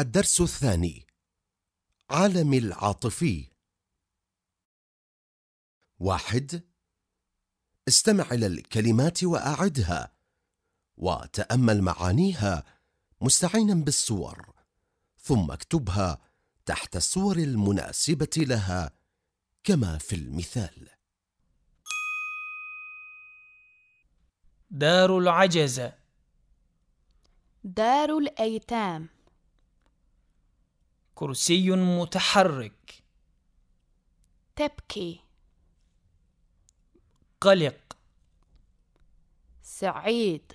الدرس الثاني عالم العاطفي. واحد استمع إلى الكلمات وأعدها وتأمل معانيها مستعينا بالصور ثم اكتبها تحت الصور المناسبة لها كما في المثال. دار العجزة دار الأيتام. كرسي متحرك. تبكي. قلق. سعيد.